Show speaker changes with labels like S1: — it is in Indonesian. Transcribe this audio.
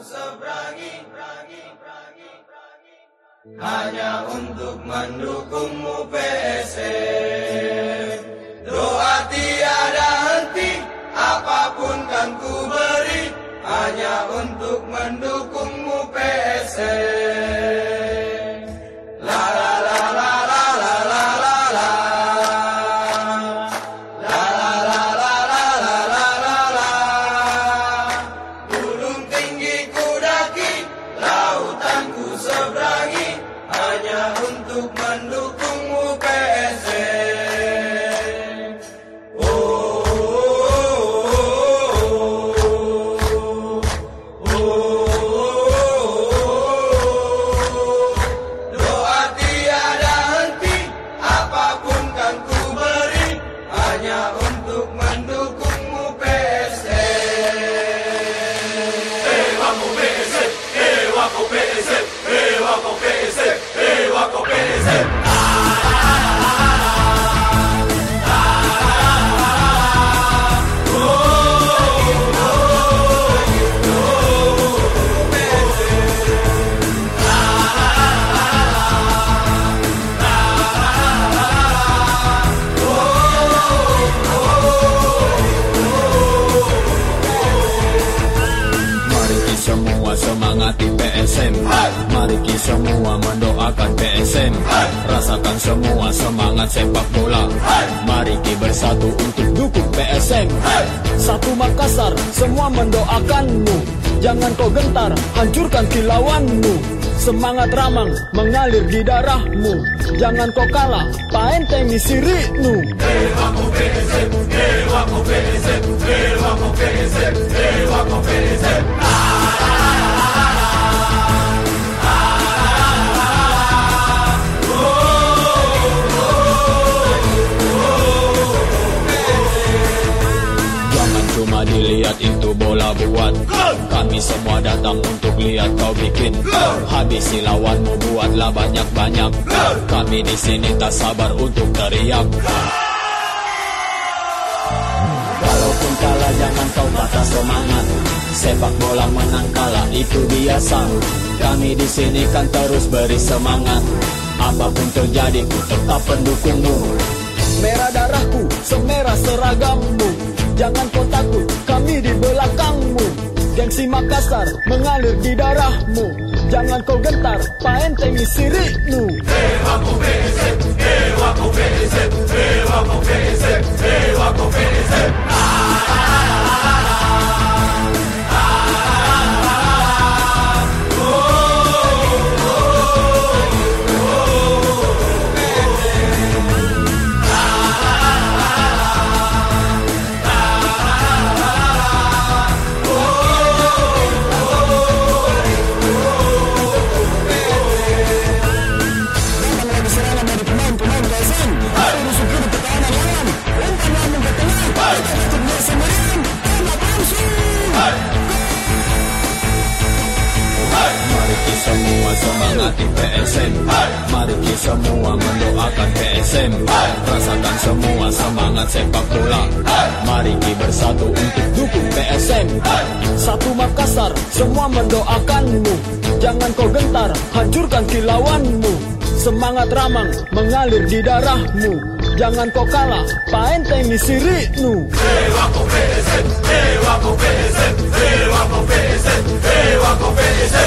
S1: seberangi hanya untuk mendukungmu PSM doa tiada henti apa pun kan ku beri. Hanya untuk mendukungmu manduk manduk
S2: semangati PSM Mari kita semua mendoakan PSM Rasakan semua semangat sepak bola. Mari kita bersatu untuk
S3: dukung PSM Satu Makassar, semua mendoakanmu. Jangan kau gentar, hancurkan kilauanmu. Semangat ramang mengalir di darahmu. Jangan kau kalah, paenteng sirikmu
S2: Jangan itu bola buat. Kami semua datang untuk lihat kau bikin. Habisi lawanmu buatlah banyak-banyak. Kami di sini tak sabar untuk teriak. Walaupun kalah jangan kau patah semangat. Sepak bola menang kalah itu biasa. Kami di sini kan terus beri semangat. Apa pun terjadi ku tetap pendukungmu.
S3: Merah darahku, semerah seragammu jangan kau takut kami di belakangmu. Gengsi Makassar mengalir di darahmu. Jangan kau gentar paentengi sirikmu. Hey Wako PNC, Hey Wako
S2: PNC, Hey Wako PNC, Hey Wako PNC, Hey ah. Semua semangati PSM Mari kita semua mendoakan PSM Rasakan semua semangat sepak bola. Mari kita bersatu untuk
S3: dukung PSM Satu Makassar, semua mendoakanmu Jangan kau gentar, hancurkan kilauanmu. Semangat ramang mengalir di darahmu. Jangan kau kalah, paentengi sirikmu. Dewa PSM Dewa PSM